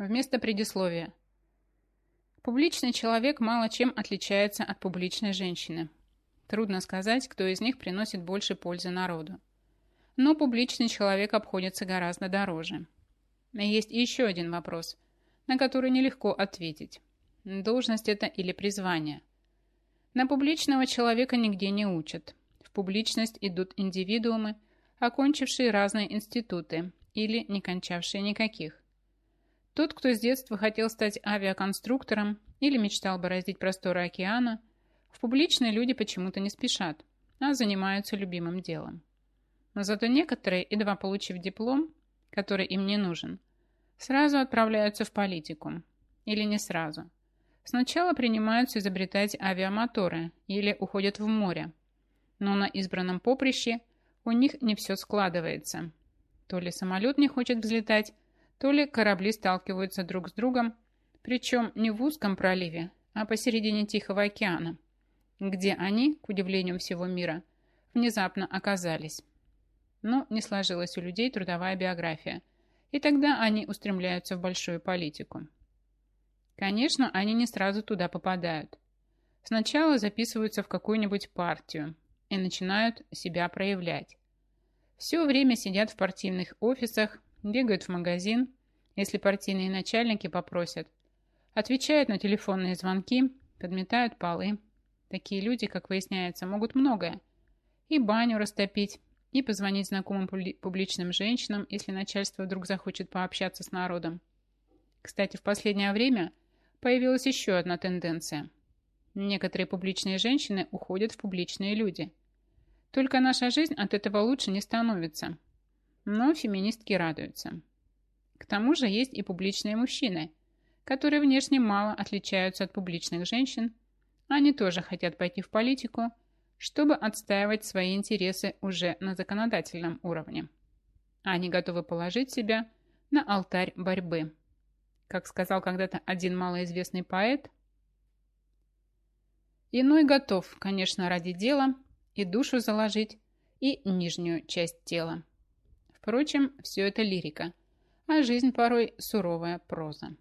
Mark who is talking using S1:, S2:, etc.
S1: Вместо предисловия. Публичный человек мало чем отличается от публичной женщины. Трудно сказать, кто из них приносит больше пользы народу. Но публичный человек обходится гораздо дороже. Есть еще один вопрос, на который нелегко ответить. Должность это или призвание? На публичного человека нигде не учат. В публичность идут индивидуумы, окончившие разные институты или не кончавшие никаких. Тот, кто с детства хотел стать авиаконструктором или мечтал бороздить просторы океана, в публичные люди почему-то не спешат, а занимаются любимым делом. Но зато некоторые, едва получив диплом, который им не нужен, сразу отправляются в политику. Или не сразу. Сначала принимаются изобретать авиамоторы или уходят в море. Но на избранном поприще у них не все складывается. То ли самолет не хочет взлетать, то ли корабли сталкиваются друг с другом, причем не в узком проливе, а посередине Тихого океана, где они, к удивлению всего мира, внезапно оказались. Но не сложилась у людей трудовая биография, и тогда они устремляются в большую политику. Конечно, они не сразу туда попадают. Сначала записываются в какую-нибудь партию и начинают себя проявлять. Все время сидят в партийных офисах бегают в магазин, если партийные начальники попросят, отвечают на телефонные звонки, подметают полы. Такие люди, как выясняется, могут многое. И баню растопить, и позвонить знакомым публичным женщинам, если начальство вдруг захочет пообщаться с народом. Кстати, в последнее время появилась еще одна тенденция. Некоторые публичные женщины уходят в публичные люди. Только наша жизнь от этого лучше не становится. Но феминистки радуются. К тому же есть и публичные мужчины, которые внешне мало отличаются от публичных женщин. Они тоже хотят пойти в политику, чтобы отстаивать свои интересы уже на законодательном уровне. Они готовы положить себя на алтарь борьбы. Как сказал когда-то один малоизвестный поэт, «Иной готов, конечно, ради дела и душу заложить, и нижнюю часть тела». Впрочем, все это лирика, а жизнь порой суровая проза.